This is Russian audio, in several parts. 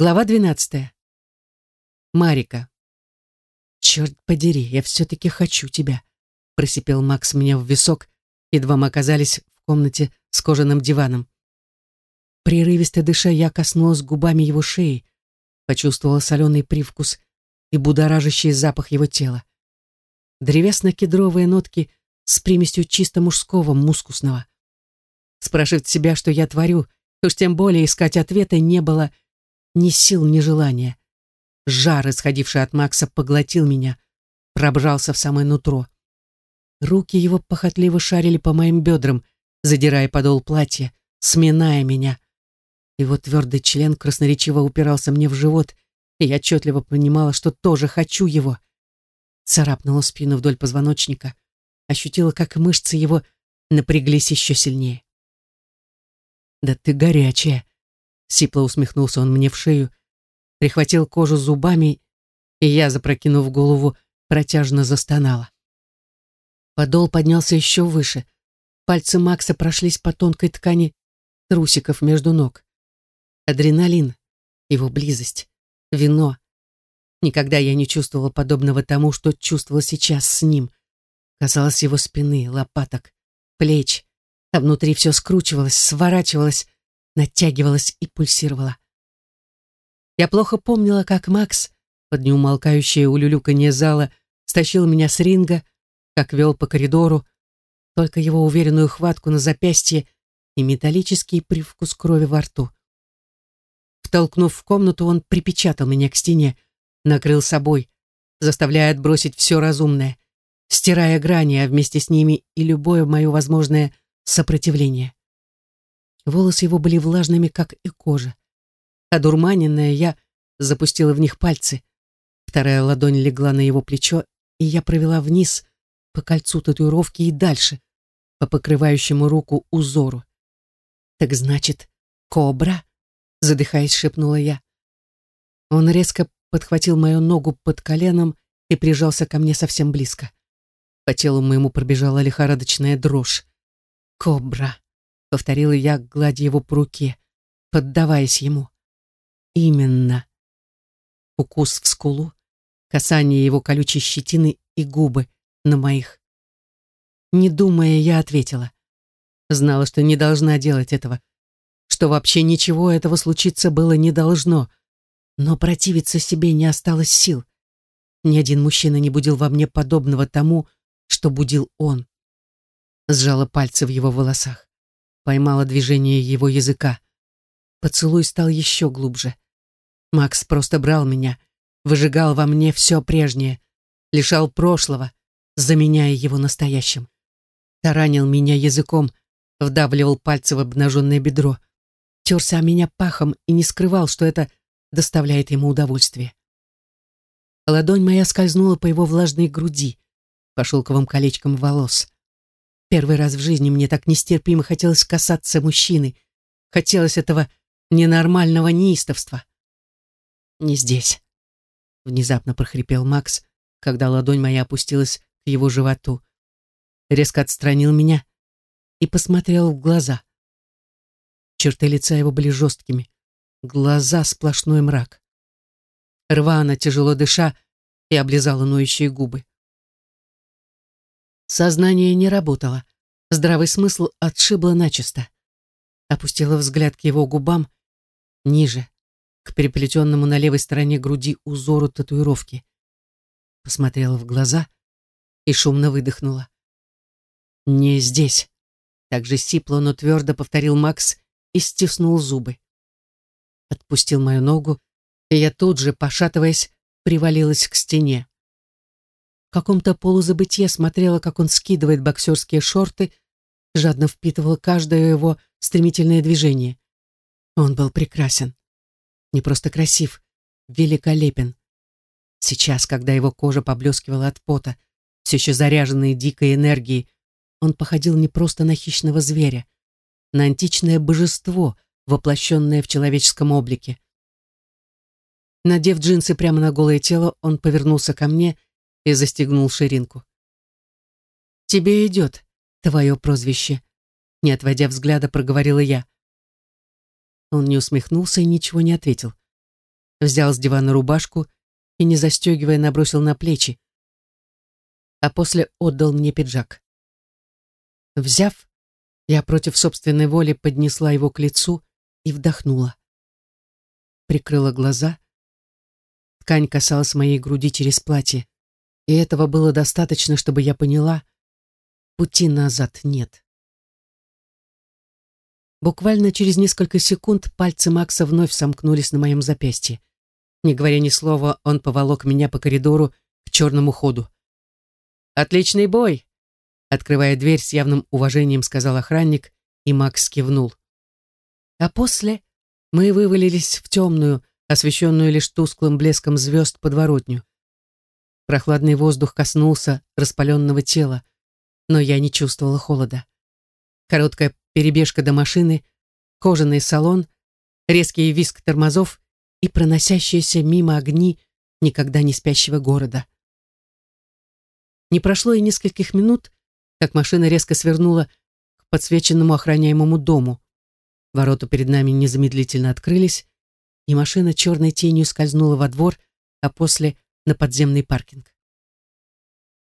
Глава двенадцатая. Марика. «Черт подери, я все-таки хочу тебя», — просипел Макс мне в висок, едва мы оказались в комнате с кожаным диваном. Прерывисто дыша, я коснулась губами его шеи, почувствовала соленый привкус и будоражащий запах его тела. Древесно-кедровые нотки с примесью чисто мужского, мускусного. Спрашивать себя, что я творю, уж тем более искать ответа не было ни сил, ни желания. Жар, исходивший от Макса, поглотил меня, пробрался в самое нутро. Руки его похотливо шарили по моим бедрам, задирая подол платья, сминая меня. Его твердый член красноречиво упирался мне в живот, и я отчетливо понимала, что тоже хочу его. Царапнула спину вдоль позвоночника, ощутила, как мышцы его напряглись еще сильнее. «Да ты горячая!» — сипло усмехнулся он мне в шею, прихватил кожу зубами, и я, запрокинув голову, протяжно застонала. Подол поднялся еще выше. Пальцы Макса прошлись по тонкой ткани трусиков между ног. Адреналин, его близость, вино. Никогда я не чувствовала подобного тому, что чувствовала сейчас с ним. Казалось его спины, лопаток, плеч, а внутри все скручивалось, сворачивалось, натягивалось и пульсировало. Я плохо помнила, как Макс, под неумолкающее улюлюканье зала, стащил меня с ринга, как вел по коридору, только его уверенную хватку на запястье и металлический привкус крови во рту. Втолкнув в комнату, он припечатал меня к стене, накрыл собой, заставляя отбросить все разумное, стирая грани, а вместе с ними и любое мое возможное сопротивление. Волосы его были влажными, как и кожа. Одурманенная, я запустила в них пальцы. Вторая ладонь легла на его плечо, и я провела вниз по кольцу татуировки и дальше, по покрывающему руку узору. «Так значит, кобра?» — задыхаясь, шепнула я. Он резко подхватил мою ногу под коленом и прижался ко мне совсем близко. По телу моему пробежала лихорадочная дрожь. «Кобра», — повторила я, гладя его по руке, поддаваясь ему. Именно. Укус в скулу, касание его колючей щетины и губы на моих. Не думая, я ответила. Знала, что не должна делать этого, что вообще ничего этого случиться было не должно, но противиться себе не осталось сил. Ни один мужчина не будил во мне подобного тому, что будил он. Сжала пальцы в его волосах, поймала движение его языка. Поцелуй стал еще глубже. Макс просто брал меня, выжигал во мне все прежнее, лишал прошлого, заменяя его настоящим. Таранил меня языком, вдавливал пальцы в обнаженное бедро, терся о меня пахом и не скрывал, что это доставляет ему удовольствие. Ладонь моя скользнула по его влажной груди, по шелковым колечкам волос. Первый раз в жизни мне так нестерпимо хотелось касаться мужчины, хотелось этого ненормального неистовства. «Не здесь», — внезапно прохрипел Макс, когда ладонь моя опустилась к его животу. Резко отстранил меня и посмотрел в глаза. Черты лица его были жесткими, глаза сплошной мрак. Рвано, тяжело дыша, и облизала ноющие губы. Сознание не работало, здравый смысл отшибло начисто. Опустила взгляд к его губам, ниже, к переплетенному на левой стороне груди узору татуировки. Посмотрела в глаза и шумно выдохнула. «Не здесь», — так же сипло, но твердо повторил Макс и стиснул зубы. Отпустил мою ногу, и я тут же, пошатываясь, привалилась к стене. В каком-то полузабытье смотрела, как он скидывает боксерские шорты, жадно впитывала каждое его стремительное движение. Он был прекрасен. Не просто красив, великолепен. Сейчас, когда его кожа поблескивала от пота, все еще заряженной дикой энергией, он походил не просто на хищного зверя, на античное божество, воплощенное в человеческом облике. Надев джинсы прямо на голое тело, он повернулся ко мне и застегнул ширинку. «Тебе идет твое прозвище», — не отводя взгляда, проговорила я. Он не усмехнулся и ничего не ответил. взял с дивана рубашку и, не застегивая, набросил на плечи, а после отдал мне пиджак. Взяв, я против собственной воли поднесла его к лицу и вдохнула. Прикрыла глаза. Ткань касалась моей груди через платье, и этого было достаточно, чтобы я поняла, пути назад нет. Буквально через несколько секунд пальцы Макса вновь сомкнулись на моем запястье. Не говоря ни слова, он поволок меня по коридору к черному ходу. «Отличный бой!» Открывая дверь с явным уважением, сказал охранник, и Макс кивнул. А после мы вывалились в темную, освещенную лишь тусклым блеском звезд подворотню. Прохладный воздух коснулся распаленного тела, но я не чувствовала холода. Короткая перебежка до машины, кожаный салон, резкий визг тормозов и проносящиеся мимо огни никогда не спящего города. Не прошло и нескольких минут, как машина резко свернула к подсвеченному охраняемому дому. Ворота перед нами незамедлительно открылись, и машина черной тенью скользнула во двор, а после на подземный паркинг.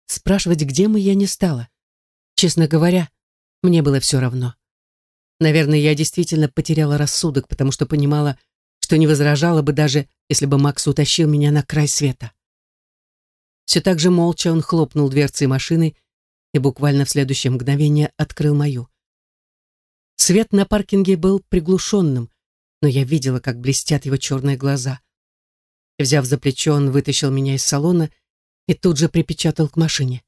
Спрашивать, где мы, я не стала. Честно говоря, мне было все равно. Наверное, я действительно потеряла рассудок, потому что понимала, что не возражала бы даже, если бы Макс утащил меня на край света. Все так же молча он хлопнул дверцей машины и буквально в следующее мгновение открыл мою. Свет на паркинге был приглушенным, но я видела, как блестят его черные глаза. Взяв за плечо, он вытащил меня из салона и тут же припечатал к машине.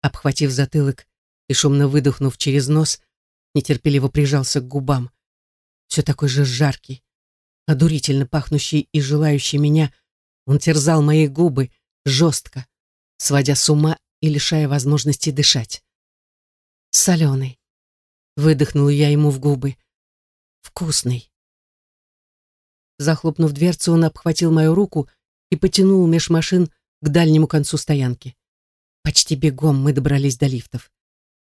Обхватив затылок и шумно выдохнув через нос, нетерпеливо прижался к губам. Все такой же жаркий, одурительно пахнущий и желающий меня, он терзал мои губы жестко, сводя с ума и лишая возможности дышать. Соленый. Выдохнул я ему в губы. Вкусный. Захлопнув дверцу, он обхватил мою руку и потянул меж машин к дальнему концу стоянки. Почти бегом мы добрались до лифтов.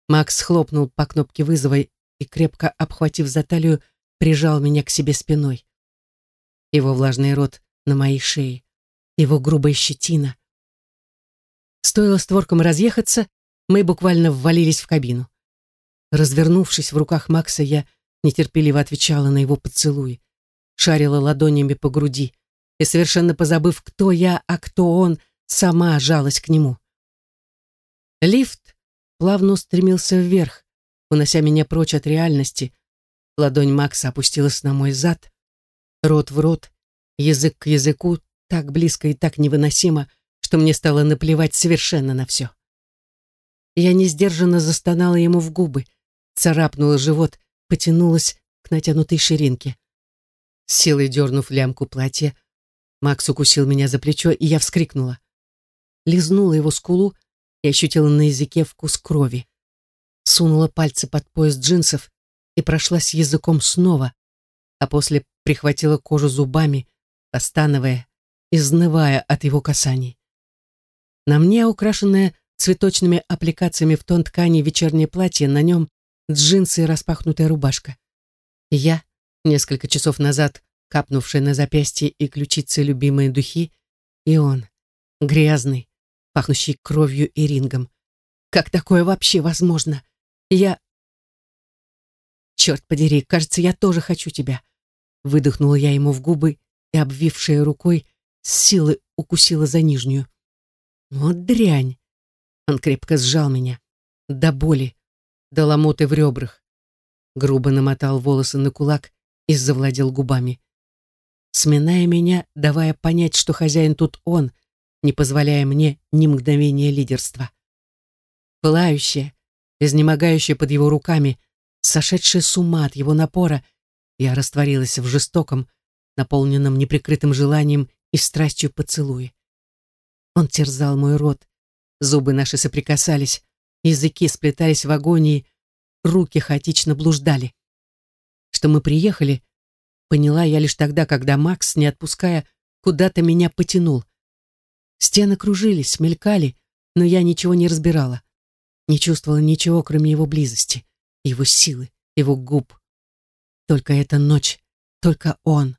Макс хлопнул по кнопке вызова и, крепко обхватив за талию, прижал меня к себе спиной. Его влажный рот на моей шее, его грубая щетина. Стоило створкам разъехаться, мы буквально ввалились в кабину. Развернувшись в руках Макса, я нетерпеливо отвечала на его поцелуй, шарила ладонями по груди и, совершенно позабыв, кто я, а кто он, сама жалась к нему. Лифт плавно устремился вверх, унося меня прочь от реальности. Ладонь Макса опустилась на мой зад, рот в рот, язык к языку, так близко и так невыносимо, что мне стало наплевать совершенно на все. Я несдержанно застонала ему в губы, царапнула живот, потянулась к натянутой ширинке. Силой дернув лямку платья, Макс укусил меня за плечо, и я вскрикнула. Лизнула его скулу и ощутила на языке вкус крови сунула пальцы под пояс джинсов и прошлась языком снова, а после прихватила кожу зубами, постановая, изнывая от его касаний. На мне, украшенное цветочными аппликациями в тон ткани вечернее платье, на нем джинсы и распахнутая рубашка. я, несколько часов назад капнувшая на запястье и ключицы любимые духи, и он, грязный, пахнущий кровью и рингом. Как такое вообще возможно? Я... Черт подери, кажется, я тоже хочу тебя. Выдохнула я ему в губы и, обвившая рукой, с силы укусила за нижнюю. Вот дрянь. Он крепко сжал меня. До боли, до ломоты в ребрах. Грубо намотал волосы на кулак и завладел губами. Сминая меня, давая понять, что хозяин тут он, не позволяя мне ни мгновения лидерства. Пылающая, изнемогающая под его руками, сошедшая с ума от его напора, я растворилась в жестоком, наполненном неприкрытым желанием и страстью поцелуе. Он терзал мой рот, зубы наши соприкасались, языки сплетались в агонии, руки хаотично блуждали. Что мы приехали, поняла я лишь тогда, когда Макс, не отпуская, куда-то меня потянул. Стены кружились, мелькали, но я ничего не разбирала не чувствовала ничего, кроме его близости, его силы, его губ. Только эта ночь, только он.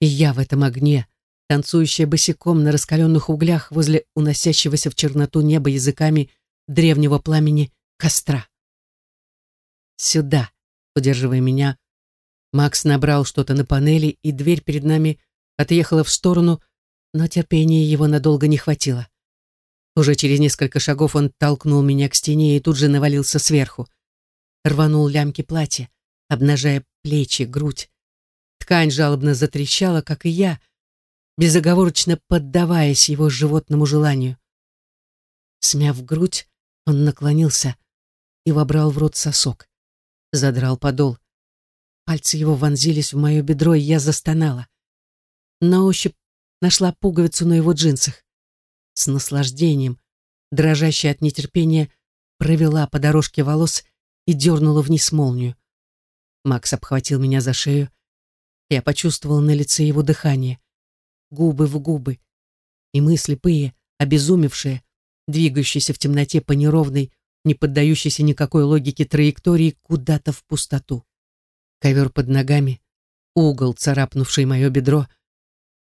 И я в этом огне, танцующая босиком на раскаленных углях возле уносящегося в черноту неба языками древнего пламени костра. «Сюда», удерживая меня, Макс набрал что-то на панели, и дверь перед нами отъехала в сторону, но терпения его надолго не хватило. Уже через несколько шагов он толкнул меня к стене и тут же навалился сверху. Рванул лямки платья, обнажая плечи, грудь. Ткань жалобно затрещала, как и я, безоговорочно поддаваясь его животному желанию. Смяв грудь, он наклонился и вобрал в рот сосок. Задрал подол. Пальцы его вонзились в мое бедро, и я застонала. На ощупь нашла пуговицу на его джинсах. С наслаждением, дрожащая от нетерпения, провела по дорожке волос и дернула вниз молнию. Макс обхватил меня за шею. Я почувствовала на лице его дыхание. Губы в губы. И мы, слепые, обезумевшие, двигающиеся в темноте по неровной, не поддающейся никакой логике траектории куда-то в пустоту. Ковер под ногами, угол, царапнувший мое бедро.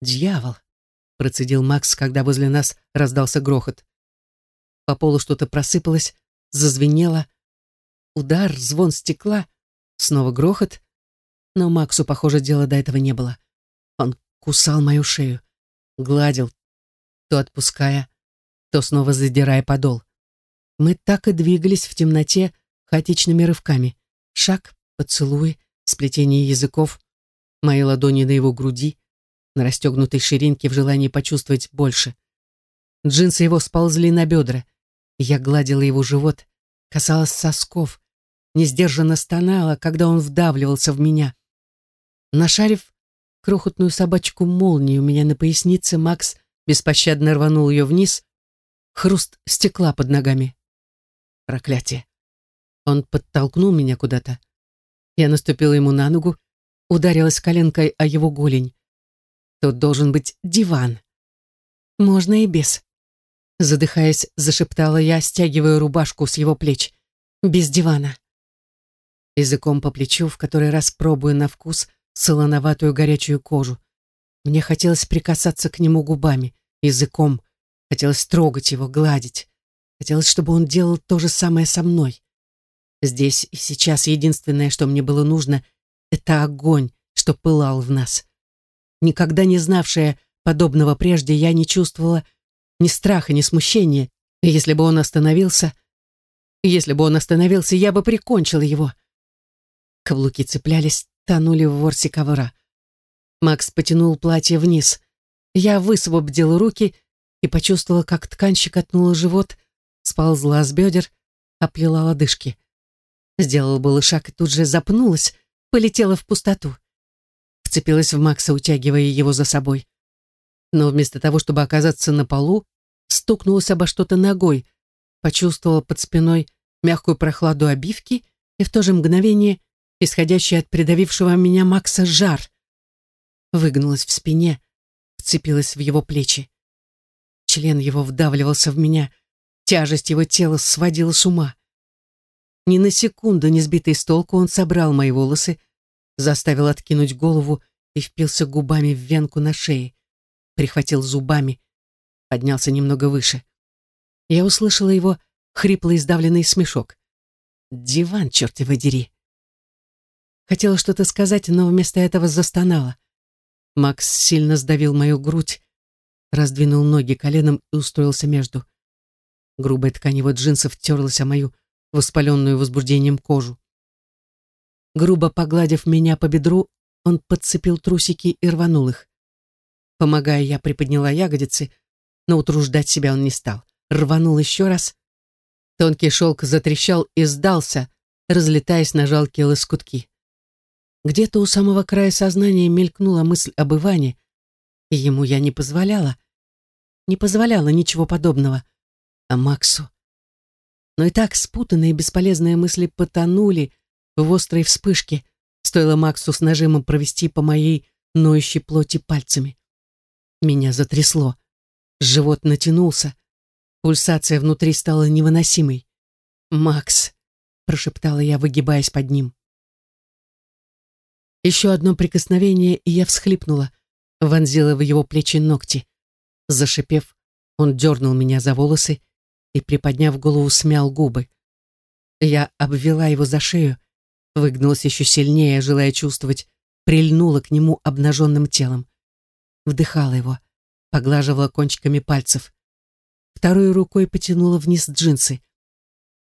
«Дьявол!» — процедил Макс, когда возле нас раздался грохот. По полу что-то просыпалось, зазвенело. Удар, звон стекла, снова грохот. Но Максу, похоже, дела до этого не было. Он кусал мою шею, гладил, то отпуская, то снова задирая подол. Мы так и двигались в темноте хаотичными рывками. Шаг, поцелуй, сплетение языков, мои ладони на его груди, на расстегнутой ширинке в желании почувствовать больше. Джинсы его сползли на бедра. Я гладила его живот, касалась сосков, несдержанно стонала, когда он вдавливался в меня. Нашарив крохотную собачку молнии у меня на пояснице, Макс беспощадно рванул ее вниз, хруст стекла под ногами. Проклятие. Он подтолкнул меня куда-то. Я наступила ему на ногу, ударилась коленкой о его голень. Тут должен быть диван. Можно и без. Задыхаясь, зашептала я, стягивая рубашку с его плеч. Без дивана. Языком по плечу, в который раз пробуя на вкус солоноватую горячую кожу. Мне хотелось прикасаться к нему губами, языком. Хотелось трогать его, гладить. Хотелось, чтобы он делал то же самое со мной. Здесь и сейчас единственное, что мне было нужно, это огонь, что пылал в нас. Никогда не знавшая подобного прежде, я не чувствовала ни страха, ни смущения. И если бы он остановился... Если бы он остановился, я бы прикончила его. Каблуки цеплялись, тонули в ворсе ковра. Макс потянул платье вниз. Я высвободила руки и почувствовала, как ткань щекотнула живот, сползла с бедер, оплела лодыжки. Сделала было шаг и тут же запнулась, полетела в пустоту. Вцепилась в Макса, утягивая его за собой. Но вместо того, чтобы оказаться на полу, стукнулась обо что-то ногой, почувствовала под спиной мягкую прохладу обивки и в то же мгновение исходящий от придавившего меня Макса жар. Выгнулась в спине, вцепилась в его плечи. Член его вдавливался в меня, Тяжесть его тела сводила с ума. Ни на секунду не сбитый с толку, он собрал мои волосы, заставил откинуть голову и впился губами в венку на шее, прихватил зубами, поднялся немного выше. Я услышала его хриплый сдавленный смешок. «Диван, черт его дери!» Хотела что-то сказать, но вместо этого застонала. Макс сильно сдавил мою грудь, раздвинул ноги коленом и устроился между. Грубая ткань его джинсов терлась о мою воспаленную возбуждением кожу. Грубо погладив меня по бедру, он подцепил трусики и рванул их. Помогая, я приподняла ягодицы, но утруждать себя он не стал. Рванул еще раз. Тонкий шелк затрещал и сдался, разлетаясь на жалкие лоскутки. Где-то у самого края сознания мелькнула мысль об Иване, и ему я не позволяла. Не позволяла ничего подобного а Максу. Но и так спутанные и бесполезные мысли потонули в острой вспышке, стоило Максу с нажимом провести по моей ноющей плоти пальцами. Меня затрясло. Живот натянулся. Пульсация внутри стала невыносимой. «Макс!» — прошептала я, выгибаясь под ним. Еще одно прикосновение, и я всхлипнула, вонзила в его плечи ногти. Зашипев, он дернул меня за волосы и, приподняв голову, смял губы. Я обвела его за шею, выгнулась еще сильнее, желая чувствовать, прильнула к нему обнаженным телом. Вдыхала его, поглаживала кончиками пальцев. Второй рукой потянула вниз джинсы.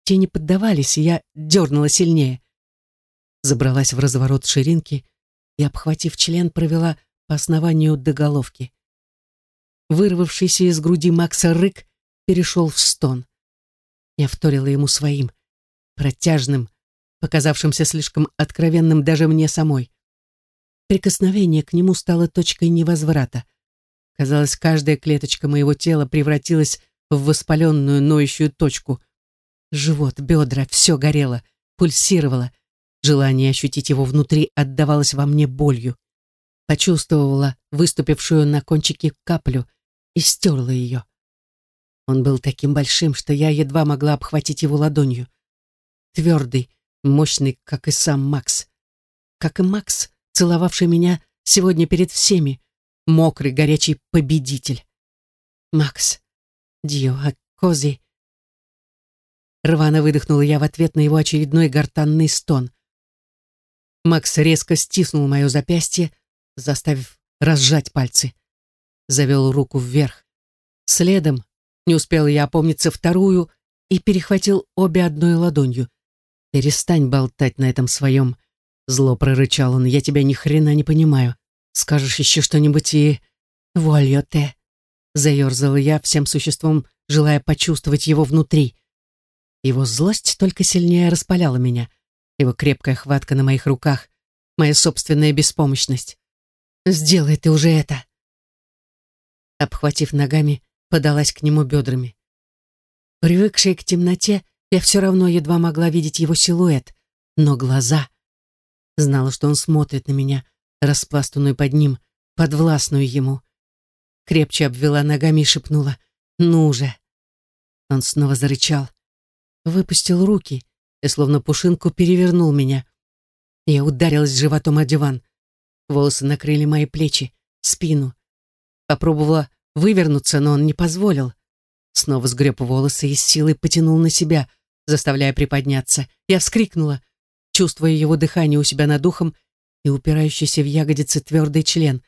Те не поддавались, и я дернула сильнее. Забралась в разворот ширинки и, обхватив член, провела по основанию до головки. Вырвавшийся из груди Макса рык перешел в стон. Я вторила ему своим, протяжным, показавшимся слишком откровенным даже мне самой. Прикосновение к нему стало точкой невозврата. Казалось, каждая клеточка моего тела превратилась в воспаленную ноющую точку. Живот, бедра, все горело, пульсировало. Желание ощутить его внутри отдавалось во мне болью. Почувствовала выступившую на кончике каплю и стерла ее. Он был таким большим, что я едва могла обхватить его ладонью. Твердый, мощный, как и сам Макс. Как и Макс, целовавший меня сегодня перед всеми, мокрый, горячий победитель. Макс, Дио, а Кози. Рвано выдохнула я в ответ на его очередной гортанный стон. Макс резко стиснул мое запястье, заставив разжать пальцы. Завел руку вверх. Следом не успел я опомниться вторую и перехватил обе одной ладонью. «Перестань болтать на этом своем Зло прорычал он. Я тебя ни хрена не понимаю. Скажешь еще что-нибудь и... Вольё те. Заерзала я всем существом, желая почувствовать его внутри. Его злость только сильнее распаляла меня. Его крепкая хватка на моих руках. Моя собственная беспомощность. «Сделай ты уже это!» Обхватив ногами, подалась к нему бедрами. Привыкшая к темноте, я все равно едва могла видеть его силуэт, но глаза... Знала, что он смотрит на меня, распластанную под ним, подвластную ему. Крепче обвела ногами и шепнула «Ну же!». Он снова зарычал, выпустил руки и словно пушинку перевернул меня. Я ударилась животом о диван. Волосы накрыли мои плечи, спину. Попробовала вывернуться, но он не позволил. Снова сгреб волосы и с силой потянул на себя, заставляя приподняться. Я вскрикнула, чувствуя его дыхание у себя над ухом и упирающийся в ягодицы твердый член,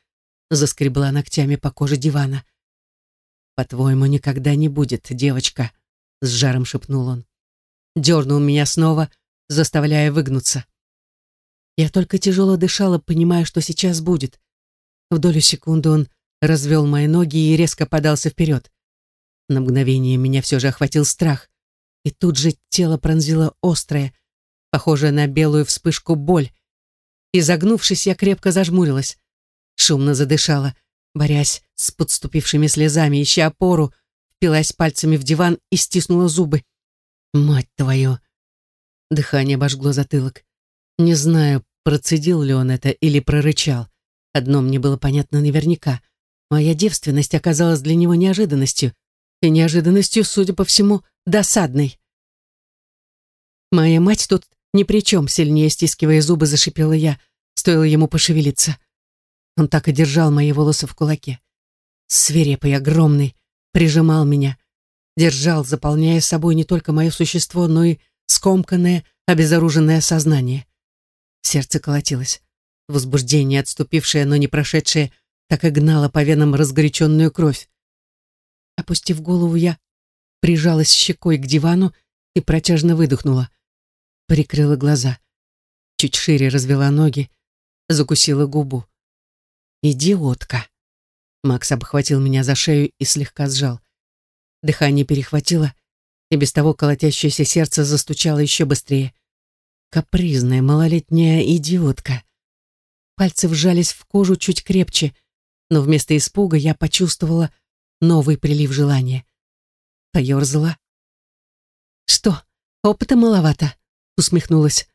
заскребла ногтями по коже дивана. «По-твоему, никогда не будет, девочка», — с жаром шепнул он. Дернул меня снова, заставляя выгнуться. Я только тяжело дышала, понимая, что сейчас будет. В долю секунды он развел мои ноги и резко подался вперед. На мгновение меня все же охватил страх, и тут же тело пронзило острое, похожая на белую вспышку боль. Изогнувшись, я крепко зажмурилась. Шумно задышала, борясь с подступившими слезами, ища опору, впилась пальцами в диван и стиснула зубы. «Мать твою!» Дыхание обожгло затылок. Не знаю, процедил ли он это или прорычал. Одно мне было понятно наверняка. Моя девственность оказалась для него неожиданностью. И неожиданностью, судя по всему, досадной. Моя мать тут ни при чем, сильнее стискивая зубы, зашипела я, стоило ему пошевелиться. Он так и держал мои волосы в кулаке. Свирепый, огромный, прижимал меня, держал, заполняя собой не только мое существо, но и скомканное, обезоруженное сознание. Сердце колотилось. Возбуждение, отступившее, но не прошедшее, так и гнало по венам разгоряченную кровь. Опустив голову, я прижалась щекой к дивану и протяжно выдохнула прикрыла глаза, чуть шире развела ноги, закусила губу. «Идиотка!» Макс обхватил меня за шею и слегка сжал. Дыхание перехватило, и без того колотящееся сердце застучало еще быстрее. Капризная малолетняя идиотка. Пальцы вжались в кожу чуть крепче, но вместо испуга я почувствовала новый прилив желания. Поерзала. «Что, опыта маловато?» усмехнулась.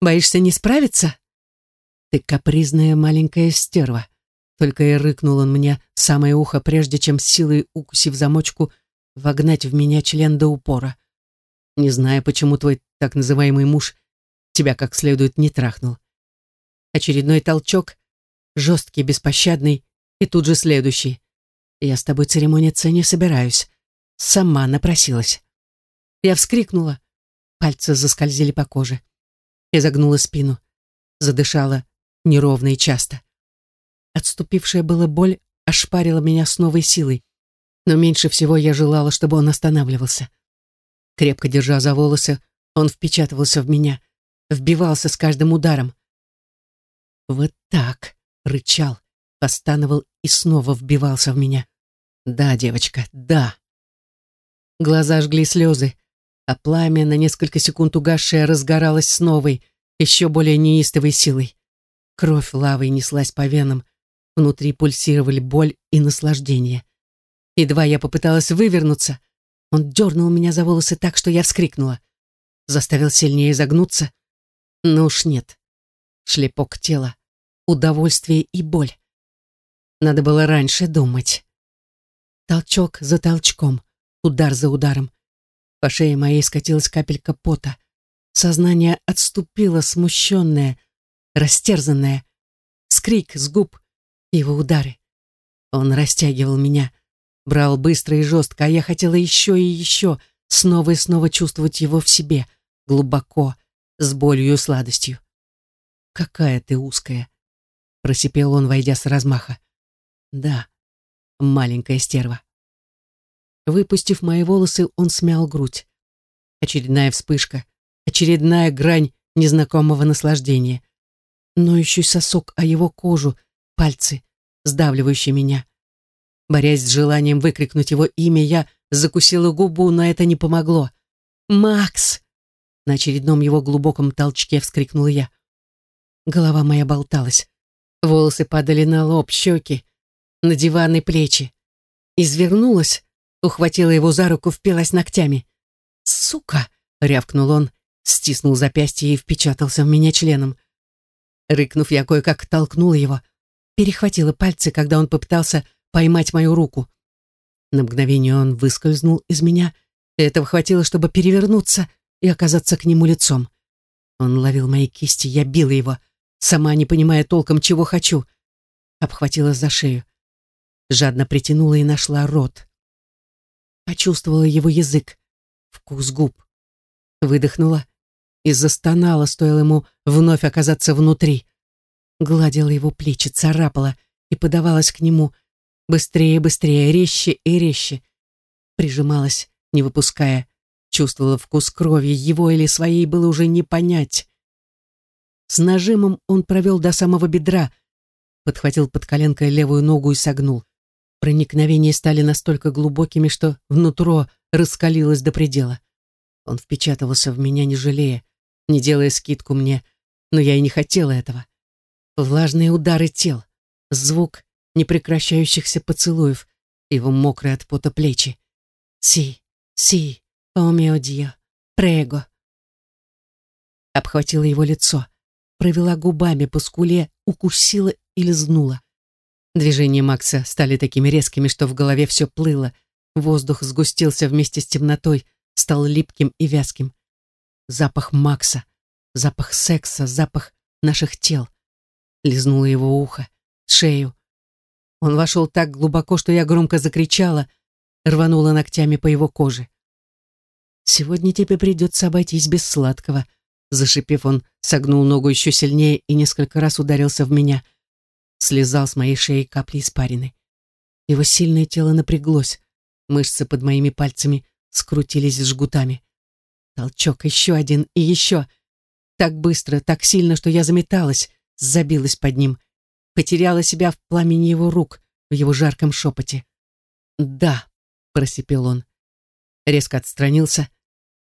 «Боишься не справиться?» «Ты капризная маленькая стерва», только и рыкнул он мне в самое ухо, прежде чем силой укусив замочку, вогнать в меня член до упора. Не знаю, почему твой так называемый муж тебя как следует не трахнул. Очередной толчок, жесткий, беспощадный, И тут же следующий. Я с тобой церемониться не собираюсь. Сама напросилась. Я вскрикнула. Пальцы заскользили по коже. Я загнула спину. Задышала неровно и часто. Отступившая была боль ошпарила меня с новой силой. Но меньше всего я желала, чтобы он останавливался. Крепко держа за волосы, он впечатывался в меня, вбивался с каждым ударом. Вот так, рычал, постановал и снова вбивался в меня. Да, девочка, да. Глаза жгли слезы, а пламя, на несколько секунд угасшее, разгоралось с новой, еще более неистовой силой. Кровь лавой неслась по венам, внутри пульсировали боль и наслаждение. Едва я попыталась вывернуться, он дернул меня за волосы так, что я вскрикнула. Заставил сильнее загнуться. Но уж нет. Шлепок тела, удовольствие и боль. Надо было раньше думать. Толчок за толчком, удар за ударом. По шее моей скатилась капелька пота. Сознание отступило, смущенное, растерзанное. Скрик с губ, его удары. Он растягивал меня, брал быстро и жестко, а я хотела еще и еще, снова и снова чувствовать его в себе, глубоко, с болью и сладостью. «Какая ты узкая!» — просипел он, войдя с размаха. «Да, маленькая стерва». Выпустив мои волосы, он смял грудь. Очередная вспышка, очередная грань незнакомого наслаждения. Ноющий сосок о его кожу, пальцы, сдавливающие меня. Борясь с желанием выкрикнуть его имя, я закусила губу, но это не помогло. «Макс!» На очередном его глубоком толчке вскрикнула я. Голова моя болталась. Волосы падали на лоб, щеки, на диван плечи. Извернулась, ухватила его за руку, впилась ногтями. «Сука!» — рявкнул он, стиснул запястье и впечатался в меня членом. Рыкнув, я кое-как толкнула его, перехватила пальцы, когда он попытался поймать мою руку. На мгновение он выскользнул из меня, и этого хватило, чтобы перевернуться и оказаться к нему лицом. Он ловил мои кисти, я била его, сама не понимая толком, чего хочу. Обхватила за шею. Жадно притянула и нашла рот. Почувствовала его язык, вкус губ. Выдохнула и застонала, стоило ему вновь оказаться внутри. Гладила его плечи, царапала и подавалась к нему, Быстрее, быстрее, резче и резче. Прижималась, не выпуская. Чувствовала вкус крови, его или своей было уже не понять. С нажимом он провел до самого бедра, подхватил под коленкой левую ногу и согнул. Проникновения стали настолько глубокими, что внутро раскалилось до предела. Он впечатывался в меня, не жалея, не делая скидку мне, но я и не хотела этого. Влажные удары тел, звук непрекращающихся поцелуев, его мокрые от пота плечи. «Си, си, о мио дио, прего». Обхватила его лицо, провела губами по скуле, укусила и лизнула. Движения Макса стали такими резкими, что в голове все плыло, воздух сгустился вместе с темнотой, стал липким и вязким. Запах Макса, запах секса, запах наших тел. Лизнула его ухо, шею, он вошел так глубоко, что я громко закричала, рванула ногтями по его коже. «Сегодня тебе придется обойтись без сладкого», Зашипев, он согнул ногу еще сильнее и несколько раз ударился в меня. Слезал с моей шеи капли испарины. Его сильное тело напряглось. Мышцы под моими пальцами скрутились жгутами. Толчок, еще один и еще. Так быстро, так сильно, что я заметалась, забилась под ним — потеряла себя в пламени его рук, в его жарком шепоте. «Да», — просипел он. Резко отстранился,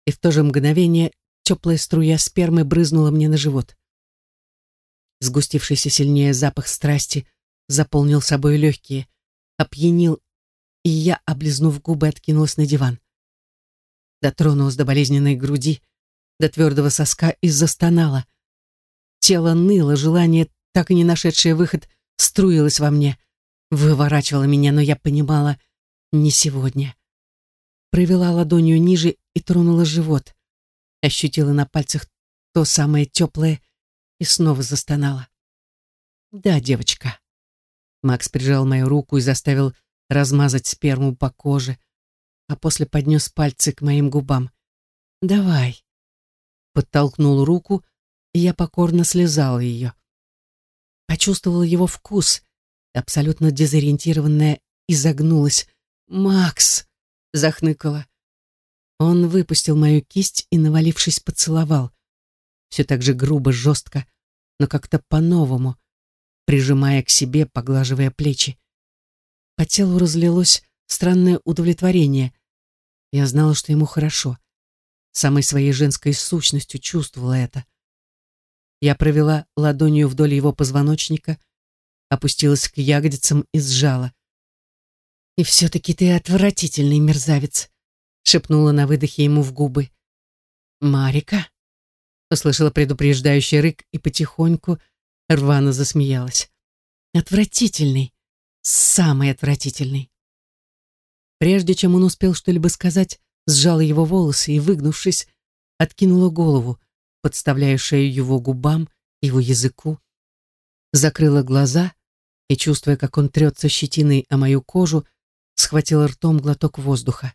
и в то же мгновение теплая струя спермы брызнула мне на живот. Сгустившийся сильнее запах страсти заполнил собой легкие, опьянил, и я, облизнув губы, откинулась на диван. Дотронулась до болезненной груди, до твердого соска и застонала. Тело ныло, желание так и не нашедшая выход, струилась во мне, выворачивала меня, но я понимала, не сегодня. Провела ладонью ниже и тронула живот. Ощутила на пальцах то самое теплое и снова застонала. Да, девочка, Макс прижал мою руку и заставил размазать сперму по коже, а после поднес пальцы к моим губам. «Давай». Подтолкнул руку, и я покорно слезала ее. Почувствовала его вкус, абсолютно дезориентированная, изогнулась. «Макс!» — захныкала. Он выпустил мою кисть и, навалившись, поцеловал. Все так же грубо, жестко, но как-то по-новому, прижимая к себе, поглаживая плечи. По телу разлилось странное удовлетворение. Я знала, что ему хорошо. Самой своей женской сущностью чувствовала это. Я провела ладонью вдоль его позвоночника, опустилась к ягодицам и сжала. «И все-таки ты отвратительный мерзавец», — шепнула на выдохе ему в губы. «Марика?» — услышала предупреждающий рык и потихоньку рвано засмеялась. «Отвратительный, самый отвратительный». Прежде чем он успел что-либо сказать, сжала его волосы и, выгнувшись, откинула голову, подставляя шею его губам, его языку. Закрыла глаза и, чувствуя, как он трется щетиной о мою кожу, схватила ртом глоток воздуха.